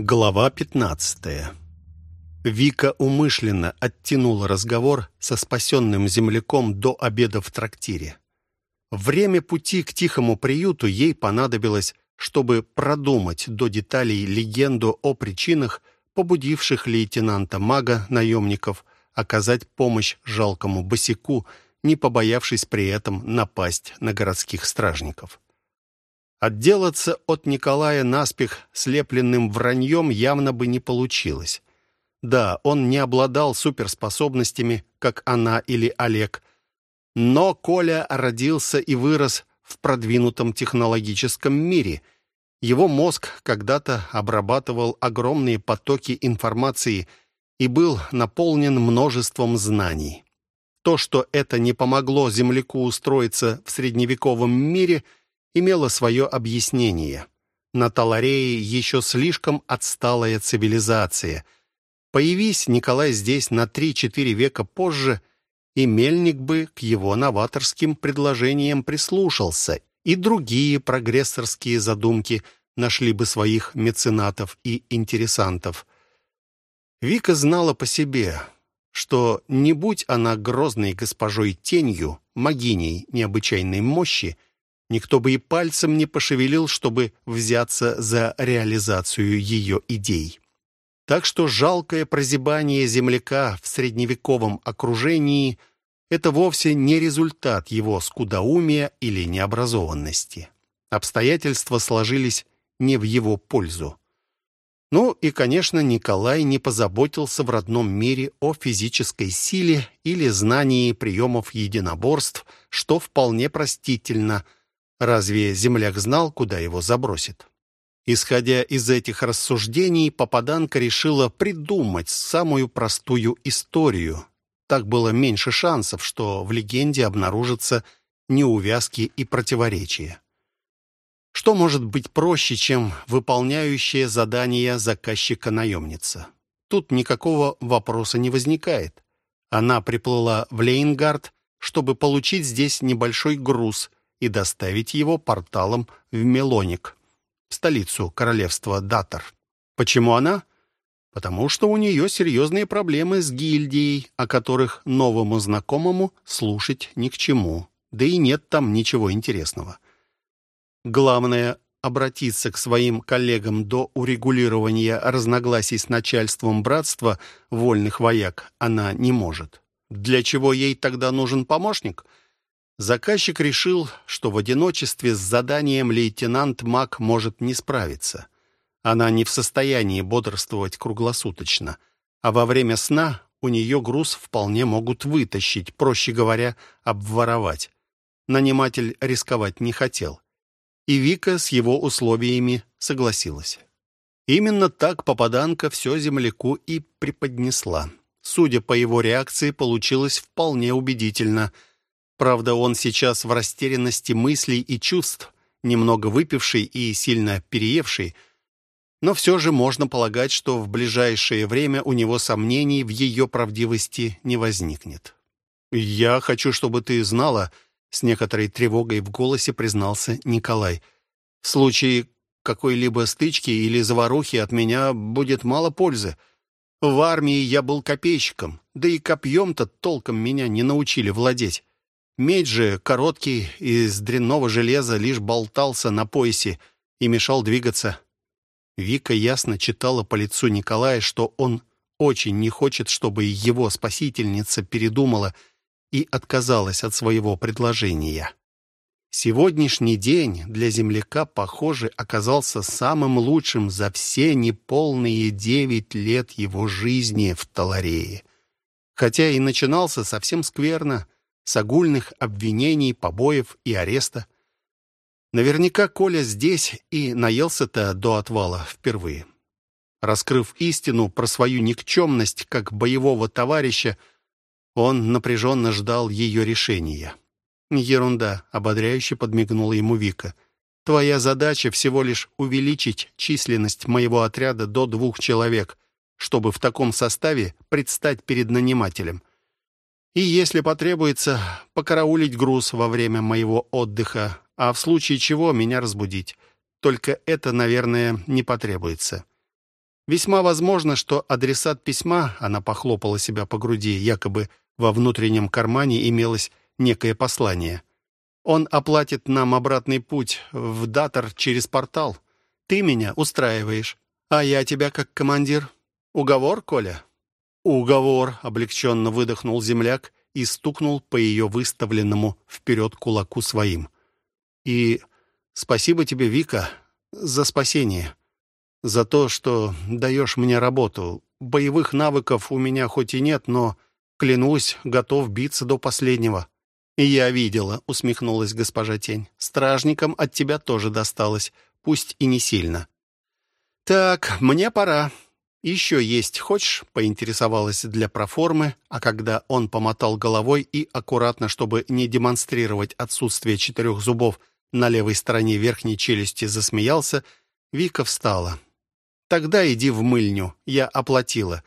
Глава 15 Вика умышленно оттянула разговор со спасенным земляком до обеда в трактире. Время пути к тихому приюту ей понадобилось, чтобы продумать до деталей легенду о причинах, побудивших лейтенанта-мага наемников оказать помощь жалкому босику, не побоявшись при этом напасть на городских стражников. Отделаться от Николая наспех слепленным враньем явно бы не получилось. Да, он не обладал суперспособностями, как она или Олег, но Коля родился и вырос в продвинутом технологическом мире. Его мозг когда-то обрабатывал огромные потоки информации и был наполнен множеством знаний. То, что это не помогло земляку устроиться в средневековом мире – имело свое объяснение. На Таларее еще слишком отсталая цивилизация. Появись Николай здесь на 3-4 века позже, и Мельник бы к его новаторским предложениям прислушался, и другие прогрессорские задумки нашли бы своих меценатов и интересантов. Вика знала по себе, что не будь она грозной госпожой тенью, могиней необычайной мощи, Никто бы и пальцем не пошевелил, чтобы взяться за реализацию ее идей. Так что жалкое прозябание земляка в средневековом окружении – это вовсе не результат его скудоумия или необразованности. Обстоятельства сложились не в его пользу. Ну и, конечно, Николай не позаботился в родном мире о физической силе или знании приемов единоборств, что вполне простительно – Разве земляк знал, куда его забросит? Исходя из этих рассуждений, попаданка решила придумать самую простую историю. Так было меньше шансов, что в легенде обнаружатся неувязки и противоречия. Что может быть проще, чем выполняющее задание заказчика-наемница? Тут никакого вопроса не возникает. Она приплыла в Лейнгард, чтобы получить здесь небольшой груз – и доставить его порталом в Мелоник, столицу королевства Датор. Почему она? Потому что у нее серьезные проблемы с гильдией, о которых новому знакомому слушать ни к чему, да и нет там ничего интересного. Главное — обратиться к своим коллегам до урегулирования разногласий с начальством братства вольных вояк она не может. Для чего ей тогда нужен помощник — Заказчик решил, что в одиночестве с заданием лейтенант Мак может не справиться. Она не в состоянии бодрствовать круглосуточно, а во время сна у нее груз вполне могут вытащить, проще говоря, обворовать. Наниматель рисковать не хотел. И Вика с его условиями согласилась. Именно так попаданка все земляку и преподнесла. Судя по его реакции, получилось вполне убедительно – Правда, он сейчас в растерянности мыслей и чувств, немного выпивший и сильно переевший, но все же можно полагать, что в ближайшее время у него сомнений в ее правдивости не возникнет. «Я хочу, чтобы ты знала», — с некоторой тревогой в голосе признался Николай. «В случае какой-либо стычки или заварухи от меня будет мало пользы. В армии я был копейщиком, да и копьем-то толком меня не научили владеть. Меч же, короткий, из дрянного железа, лишь болтался на поясе и мешал двигаться. Вика ясно читала по лицу Николая, что он очень не хочет, чтобы его спасительница передумала и отказалась от своего предложения. Сегодняшний день для земляка, похоже, оказался самым лучшим за все неполные девять лет его жизни в Таларее. Хотя и начинался совсем скверно — с огульных обвинений, побоев и ареста. Наверняка Коля здесь и наелся-то до отвала впервые. Раскрыв истину про свою никчемность как боевого товарища, он напряженно ждал ее решения. «Ерунда», — ободряюще подмигнула ему Вика. «Твоя задача всего лишь увеличить численность моего отряда до двух человек, чтобы в таком составе предстать перед нанимателем и, если потребуется, покараулить груз во время моего отдыха, а в случае чего меня разбудить. Только это, наверное, не потребуется. Весьма возможно, что адресат письма, она похлопала себя по груди, якобы во внутреннем кармане имелось некое послание. Он оплатит нам обратный путь в Датор через портал. Ты меня устраиваешь, а я тебя как командир. Уговор, Коля? Уговор, облегченно выдохнул земляк и стукнул по ее выставленному вперед кулаку своим. И спасибо тебе, Вика, за спасение за то, что даешь мне работу. Боевых навыков у меня хоть и нет, но, клянусь, готов биться до последнего». «Я видела», — усмехнулась госпожа Тень. «Стражникам от тебя тоже досталось, пусть и не сильно». «Так, мне пора. Еще есть хочешь?» — поинтересовалась для проформы, а когда он помотал головой и, аккуратно, чтобы не демонстрировать отсутствие четырех зубов, на левой стороне верхней челюсти засмеялся, Вика встала. Тогда иди в мыльню, я оплатила.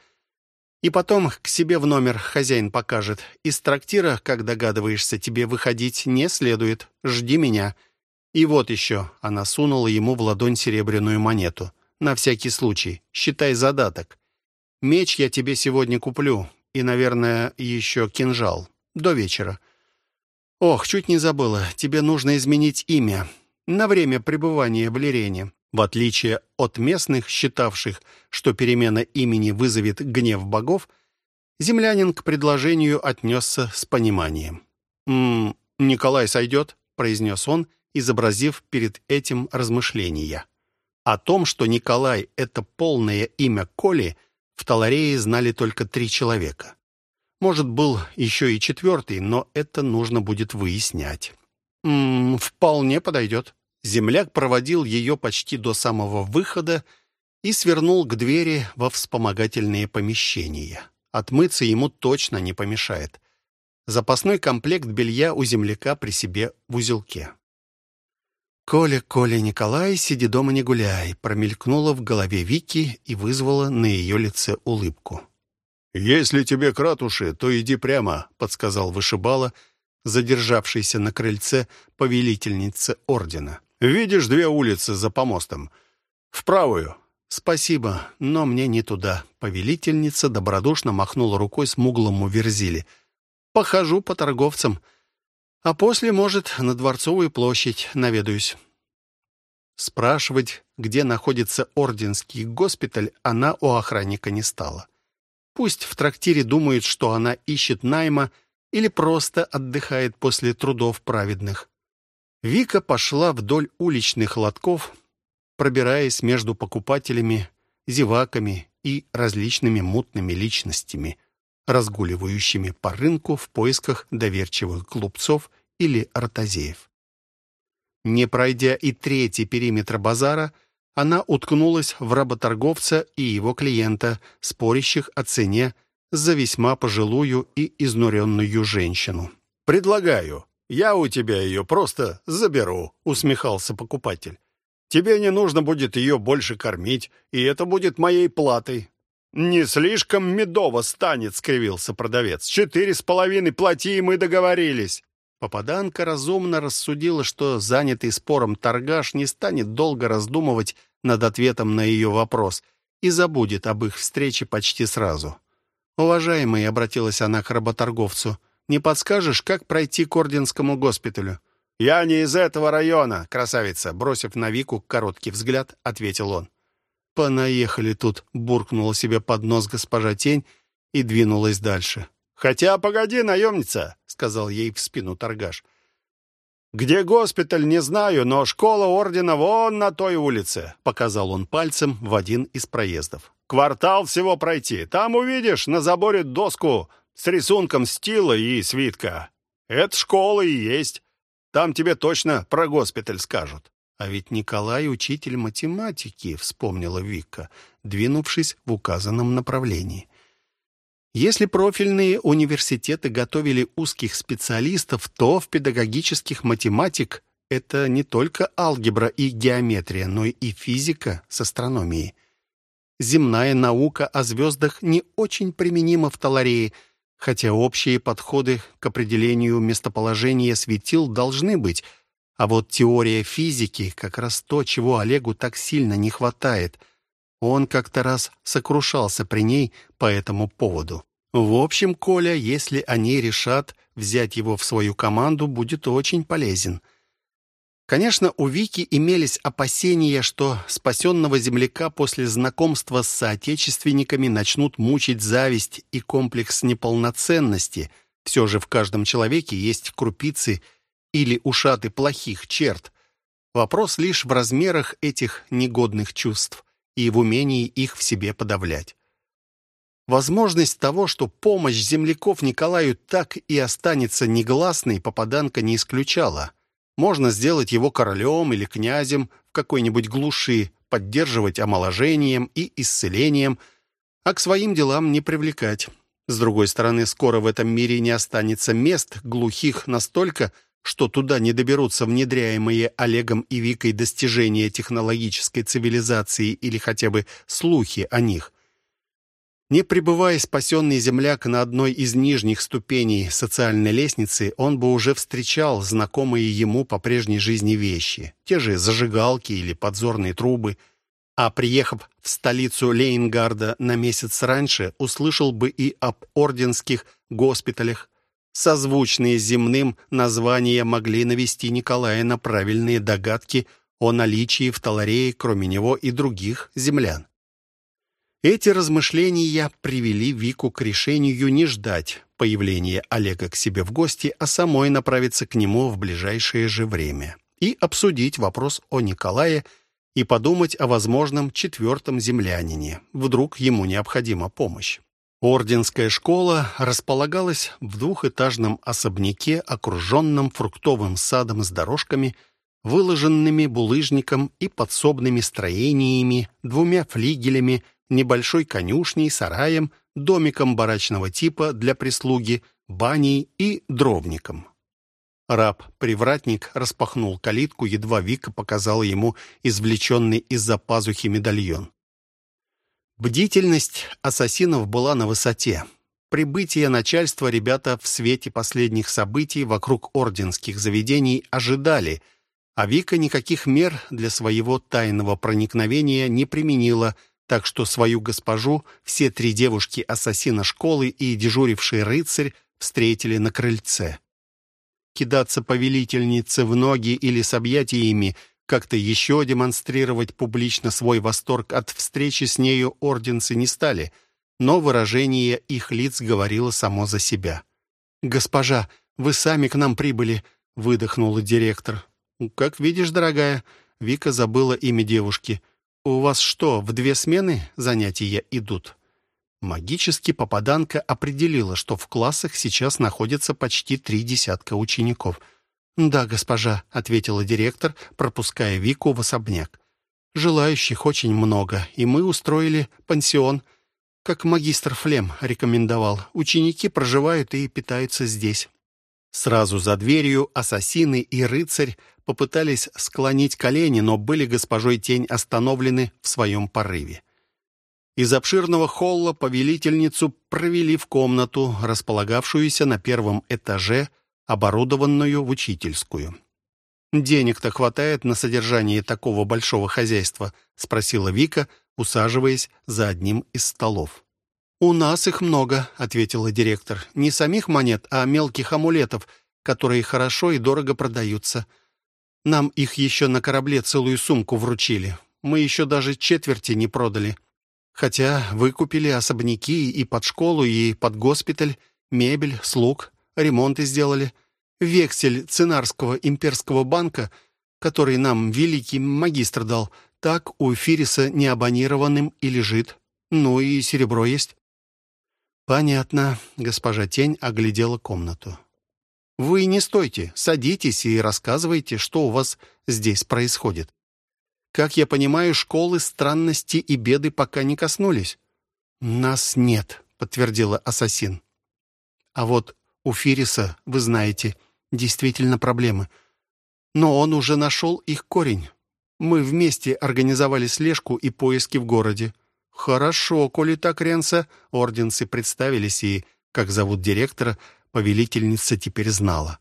И потом к себе в номер хозяин покажет. Из трактира, как догадываешься, тебе выходить не следует. Жди меня. И вот еще. Она сунула ему в ладонь серебряную монету. На всякий случай. Считай задаток. Меч я тебе сегодня куплю. И, наверное, еще кинжал. До вечера. Ох, чуть не забыла. Тебе нужно изменить имя. На время пребывания в Лирене. В отличие от местных, считавших, что перемена имени вызовет гнев богов, землянин к предложению отнесся с пониманием. «М -м, «Николай сойдет», — произнес он, изобразив перед этим размышления. О том, что Николай — это полное имя Коли, в Таларее знали только три человека. Может, был еще и четвертый, но это нужно будет выяснять. «М -м, «Вполне подойдет», Земляк проводил ее почти до самого выхода и свернул к двери во вспомогательные помещения. Отмыться ему точно не помешает. Запасной комплект белья у земляка при себе в узелке. «Коля, Коля, Николай, сиди дома не гуляй», промелькнула в голове Вики и вызвала на ее лице улыбку. «Если тебе кратуши, то иди прямо», — подсказал вышибала, задержавшийся на крыльце повелительницы ордена. Видишь две улицы за помостом? В правую. Спасибо, но мне не туда. Повелительница добродушно махнула рукой смуглому верзили. Похожу по торговцам, а после, может, на Дворцовую площадь наведаюсь. Спрашивать, где находится орденский госпиталь, она у охранника не стала. Пусть в трактире думают, что она ищет найма или просто отдыхает после трудов праведных. Вика пошла вдоль уличных лотков, пробираясь между покупателями, зеваками и различными мутными личностями, разгуливающими по рынку в поисках доверчивых глупцов или артазеев. Не пройдя и третий периметр базара, она уткнулась в работорговца и его клиента, спорящих о цене за весьма пожилую и изнуренную женщину. «Предлагаю», «Я у тебя ее просто заберу», — усмехался покупатель. «Тебе не нужно будет ее больше кормить, и это будет моей платой». «Не слишком медово станет», — скривился продавец. «Четыре с половиной плати, и мы договорились». Попаданка разумно рассудила, что занятый спором торгаш не станет долго раздумывать над ответом на ее вопрос и забудет об их встрече почти сразу. «Уважаемый», — обратилась она к работорговцу, — не подскажешь, как пройти к Орденскому госпиталю?» «Я не из этого района, красавица!» Бросив на Вику короткий взгляд, ответил он. «Понаехали тут», — буркнула себе под нос госпожа Тень и двинулась дальше. «Хотя, погоди, наемница», — сказал ей в спину торгаш. «Где госпиталь, не знаю, но школа ордена вон на той улице», — показал он пальцем в один из проездов. «Квартал всего пройти. Там увидишь на заборе доску с рисунком стила и свитка. Это школа и есть. Там тебе точно про госпиталь скажут». «А ведь Николай — учитель математики», — вспомнила Вика, двинувшись в указанном направлении. Если профильные университеты готовили узких специалистов, то в педагогических математик это не только алгебра и геометрия, но и физика с астрономией. Земная наука о звездах не очень применима в Таларее — хотя общие подходы к определению местоположения светил должны быть, а вот теория физики — как раз то, чего Олегу так сильно не хватает. Он как-то раз сокрушался при ней по этому поводу. В общем, Коля, если они решат взять его в свою команду, будет очень полезен. Конечно, у Вики имелись опасения, что спасенного земляка после знакомства с соотечественниками начнут мучить зависть и комплекс неполноценности. Все же в каждом человеке есть крупицы или ушаты плохих черт. Вопрос лишь в размерах этих негодных чувств и в умении их в себе подавлять. Возможность того, что помощь земляков Николаю так и останется негласной, попаданка не исключала. Можно сделать его королем или князем в какой-нибудь глуши, поддерживать омоложением и исцелением, а к своим делам не привлекать. С другой стороны, скоро в этом мире не останется мест глухих настолько, что туда не доберутся внедряемые Олегом и Викой достижения технологической цивилизации или хотя бы слухи о них. Не пребывая спасенный земляк на одной из нижних ступеней социальной лестницы, он бы уже встречал знакомые ему по прежней жизни вещи, те же зажигалки или подзорные трубы, а приехав в столицу Лейнгарда на месяц раньше, услышал бы и об орденских госпиталях, созвучные земным названия могли навести Николая на правильные догадки о наличии в Таларее, кроме него, и других землян. Эти размышления привели Вику к решению не ждать появления Олега к себе в гости, а самой направиться к нему в ближайшее же время и обсудить вопрос о Николае и подумать о возможном четвертом землянине. Вдруг ему необходима помощь. Орденская школа располагалась в двухэтажном особняке, окруженном фруктовым садом с дорожками, выложенными булыжником и подсобными строениями, двумя флигелями, небольшой конюшней, сараем, домиком барачного типа для прислуги, баней и дровником. Раб-привратник распахнул калитку, едва Вика показала ему извлеченный из-за пазухи медальон. Бдительность ассасинов была на высоте. Прибытие начальства ребята в свете последних событий вокруг орденских заведений ожидали, а Вика никаких мер для своего тайного проникновения не применила, так что свою госпожу все три девушки-ассасина школы и дежуривший рыцарь встретили на крыльце. Кидаться повелительнице в ноги или с объятиями – как-то еще демонстрировать публично свой восторг от встречи с нею орденцы не стали, но выражение их лиц говорило само за себя. «Госпожа, вы сами к нам прибыли», — выдохнула директор. «Как видишь, дорогая», — Вика забыла имя девушки. «У вас что, в две смены занятия идут?» Магически попаданка определила, что в классах сейчас находится почти три десятка учеников — «Да, госпожа», — ответила директор, пропуская Вику в особняк. «Желающих очень много, и мы устроили пансион, как магистр Флем рекомендовал. Ученики проживают и питаются здесь». Сразу за дверью ассасины и рыцарь попытались склонить колени, но были госпожой Тень остановлены в своем порыве. Из обширного холла повелительницу провели в комнату, располагавшуюся на первом этаже, оборудованную в учительскую. «Денег-то хватает на содержание такого большого хозяйства?» — спросила Вика, усаживаясь за одним из столов. «У нас их много», — ответила директор. «Не самих монет, а мелких амулетов, которые хорошо и дорого продаются. Нам их еще на корабле целую сумку вручили. Мы еще даже четверти не продали. Хотя выкупили особняки и под школу, и под госпиталь, мебель, слуг, ремонты сделали. Вексель Цинарского имперского банка, который нам великий магистр дал, так у Фириса неабонированным и лежит. Ну и серебро есть». «Понятно», — госпожа Тень оглядела комнату. «Вы не стойте, садитесь и рассказывайте, что у вас здесь происходит. Как я понимаю, школы странности и беды пока не коснулись». «Нас нет», — подтвердила ассасин. «А вот у Фириса, вы знаете, — действительно проблемы. Но он уже нашел их корень. Мы вместе организовали слежку и поиски в городе. Хорошо, коли так, Ренса, орденцы представились, и, как зовут директора, повелительница теперь знала.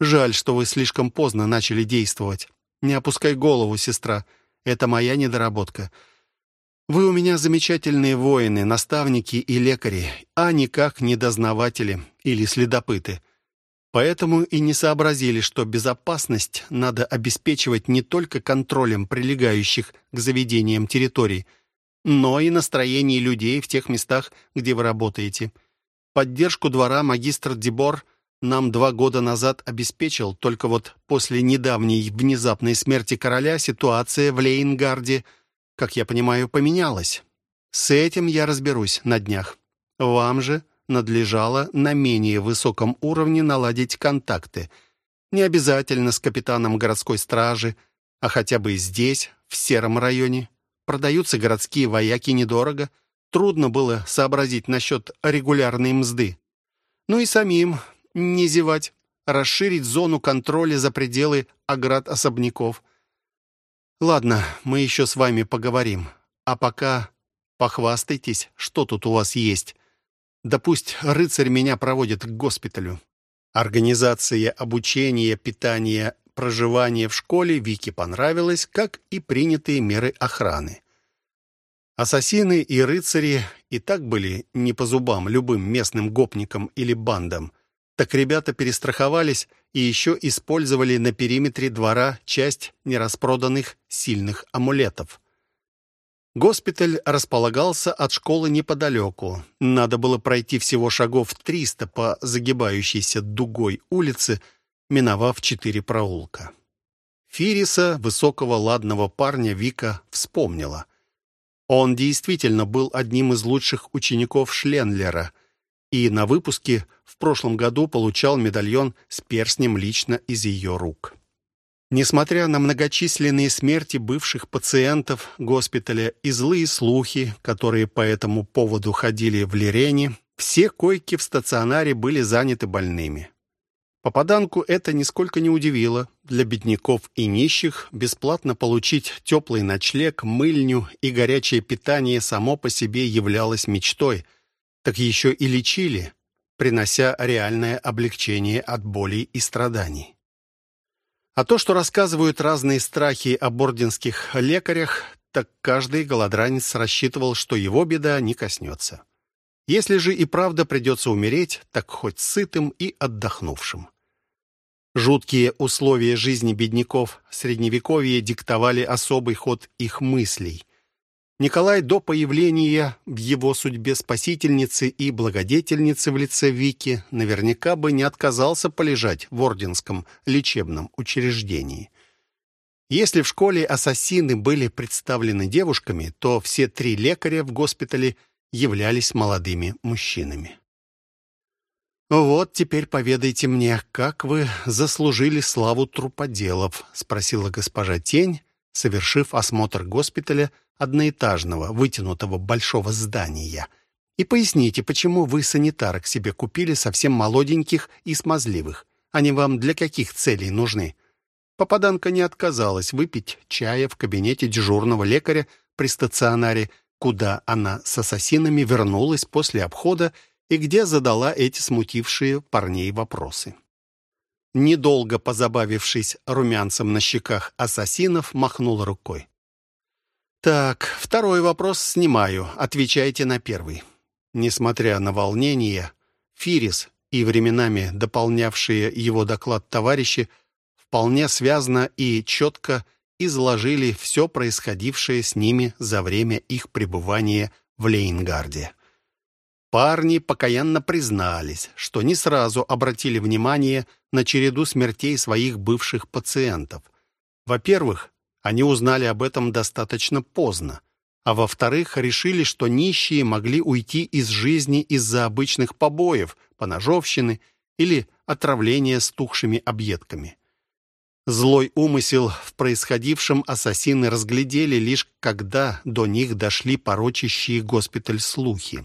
Жаль, что вы слишком поздно начали действовать. Не опускай голову, сестра. Это моя недоработка. Вы у меня замечательные воины, наставники и лекари, а никак не дознаватели или следопыты. Поэтому и не сообразили, что безопасность надо обеспечивать не только контролем прилегающих к заведениям территорий, но и настроением людей в тех местах, где вы работаете. Поддержку двора магистр Дебор нам два года назад обеспечил, только вот после недавней внезапной смерти короля ситуация в Лейнгарде, как я понимаю, поменялась. С этим я разберусь на днях. Вам же надлежало на менее высоком уровне наладить контакты. Не обязательно с капитаном городской стражи, а хотя бы здесь, в сером районе. Продаются городские вояки недорого. Трудно было сообразить насчет регулярной мзды. Ну и самим не зевать, расширить зону контроля за пределы оград особняков. Ладно, мы еще с вами поговорим. А пока похвастайтесь, что тут у вас есть. Да пусть рыцарь меня проводит к госпиталю. Организация обучения, питания, проживания в школе Вике понравилась, как и принятые меры охраны. Ассасины и рыцари и так были не по зубам любым местным гопникам или бандам. Так ребята перестраховались и еще использовали на периметре двора часть нераспроданных сильных амулетов. Госпиталь располагался от школы неподалеку. Надо было пройти всего шагов 300 по загибающейся дугой улице, миновав четыре проулка. Фириса, высокого ладного парня, Вика вспомнила. Он действительно был одним из лучших учеников Шленлера и на выпуске в прошлом году получал медальон с перстнем лично из ее рук. Несмотря на многочисленные смерти бывших пациентов госпиталя и злые слухи, которые по этому поводу ходили в Лирене, все койки в стационаре были заняты больными. Попаданку это нисколько не удивило. Для бедняков и нищих бесплатно получить теплый ночлег, мыльню и горячее питание само по себе являлось мечтой. Так еще и лечили, принося реальное облегчение от болей и страданий. А то, что рассказывают разные страхи об орденских лекарях, так каждый голодранец рассчитывал, что его беда не коснется. Если же и правда придется умереть, так хоть сытым и отдохнувшим. Жуткие условия жизни бедняков Средневековья диктовали особый ход их мыслей. Николай до появления в его судьбе спасительницы и благодетельницы в лице Вики наверняка бы не отказался полежать в орденском лечебном учреждении. Если в школе ассасины были представлены девушками, то все три лекаря в госпитале являлись молодыми мужчинами. «Вот теперь поведайте мне, как вы заслужили славу труподелов?» — спросила госпожа Тень, совершив осмотр госпиталя одноэтажного, вытянутого большого здания. И поясните, почему вы санитарок себе купили совсем молоденьких и смазливых? Они вам для каких целей нужны? Попаданка не отказалась выпить чая в кабинете дежурного лекаря при стационаре, куда она с ассасинами вернулась после обхода и где задала эти смутившие парней вопросы. Недолго позабавившись румянцем на щеках ассасинов, махнул рукой. Так, второй вопрос снимаю. Отвечайте на первый. Несмотря на волнение, Фирис и временами дополнявшие его доклад товарищи вполне связно и четко изложили все происходившее с ними за время их пребывания в Лейнгарде. Парни покаянно признались, что не сразу обратили внимание на череду смертей своих бывших пациентов. Во-первых, они узнали об этом достаточно поздно. А во-вторых, решили, что нищие могли уйти из жизни из-за обычных побоев, поножовщины или отравления стухшими объедками. Злой умысел в происходившем ассасины разглядели лишь когда до них дошли порочащие госпиталь слухи.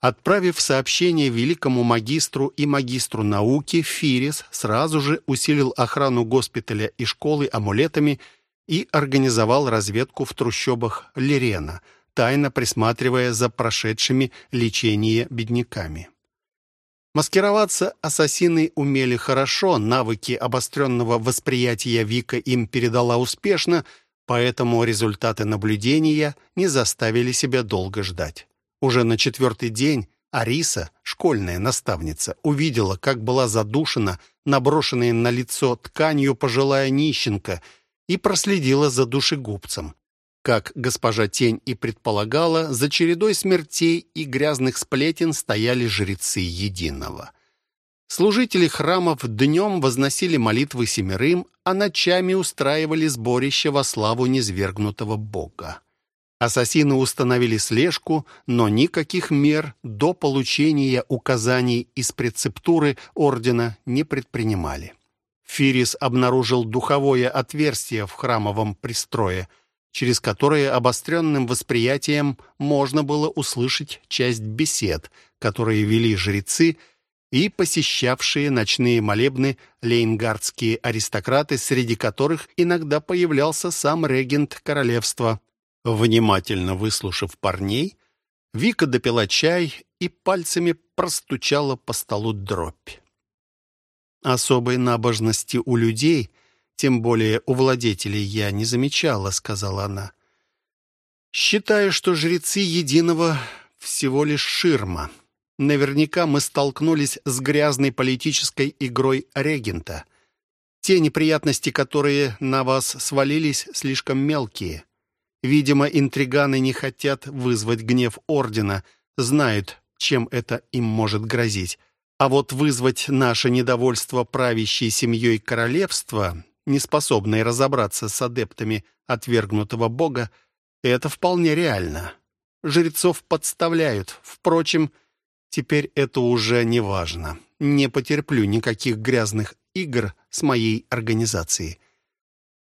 Отправив сообщение великому магистру и магистру науки, Фирис сразу же усилил охрану госпиталя и школы амулетами и организовал разведку в трущобах Лерена, тайно присматривая за прошедшими лечение бедняками. Маскироваться ассасины умели хорошо, навыки обостренного восприятия Вика им передала успешно, Поэтому результаты наблюдения не заставили себя долго ждать. Уже на четвертый день Ариса, школьная наставница, увидела, как была задушена, наброшенная на лицо тканью пожилая нищенка, и проследила за душегубцем. Как госпожа Тень и предполагала, за чередой смертей и грязных сплетен стояли жрецы Единого. Служители храмов днем возносили молитвы семерым, а ночами устраивали сборище во славу низвергнутого бога. Ассасины установили слежку, но никаких мер до получения указаний из прецептуры ордена не предпринимали. Фирис обнаружил духовое отверстие в храмовом пристрое – через которые обостренным восприятием можно было услышать часть бесед, которые вели жрецы и посещавшие ночные молебны лейнгардские аристократы, среди которых иногда появлялся сам регент королевства. Внимательно выслушав парней, Вика допила чай и пальцами простучала по столу дробь. Особой набожности у людей — тем более у владетелей я не замечала», — сказала она. «Считаю, что жрецы Единого всего лишь ширма. Наверняка мы столкнулись с грязной политической игрой регента. Те неприятности, которые на вас свалились, слишком мелкие. Видимо, интриганы не хотят вызвать гнев Ордена, знают, чем это им может грозить. А вот вызвать наше недовольство правящей семьей королевства не способной разобраться с адептами отвергнутого бога, это вполне реально. Жрецов подставляют. Впрочем, теперь это уже не важно. Не потерплю никаких грязных игр с моей организацией.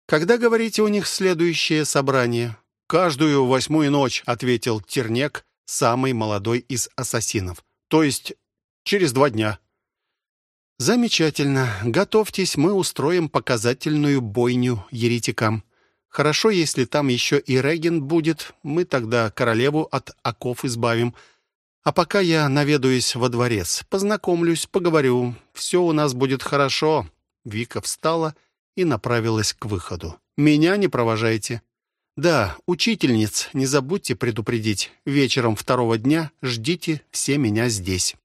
Когда, говорите, у них следующее собрание? Каждую восьмую ночь, ответил Тернек, самый молодой из ассасинов. То есть через два дня. «Замечательно. Готовьтесь, мы устроим показательную бойню еретикам. Хорошо, если там еще и Реген будет, мы тогда королеву от оков избавим. А пока я наведаюсь во дворец, познакомлюсь, поговорю. Все у нас будет хорошо». Вика встала и направилась к выходу. «Меня не провожайте». «Да, учительниц, не забудьте предупредить. Вечером второго дня ждите все меня здесь».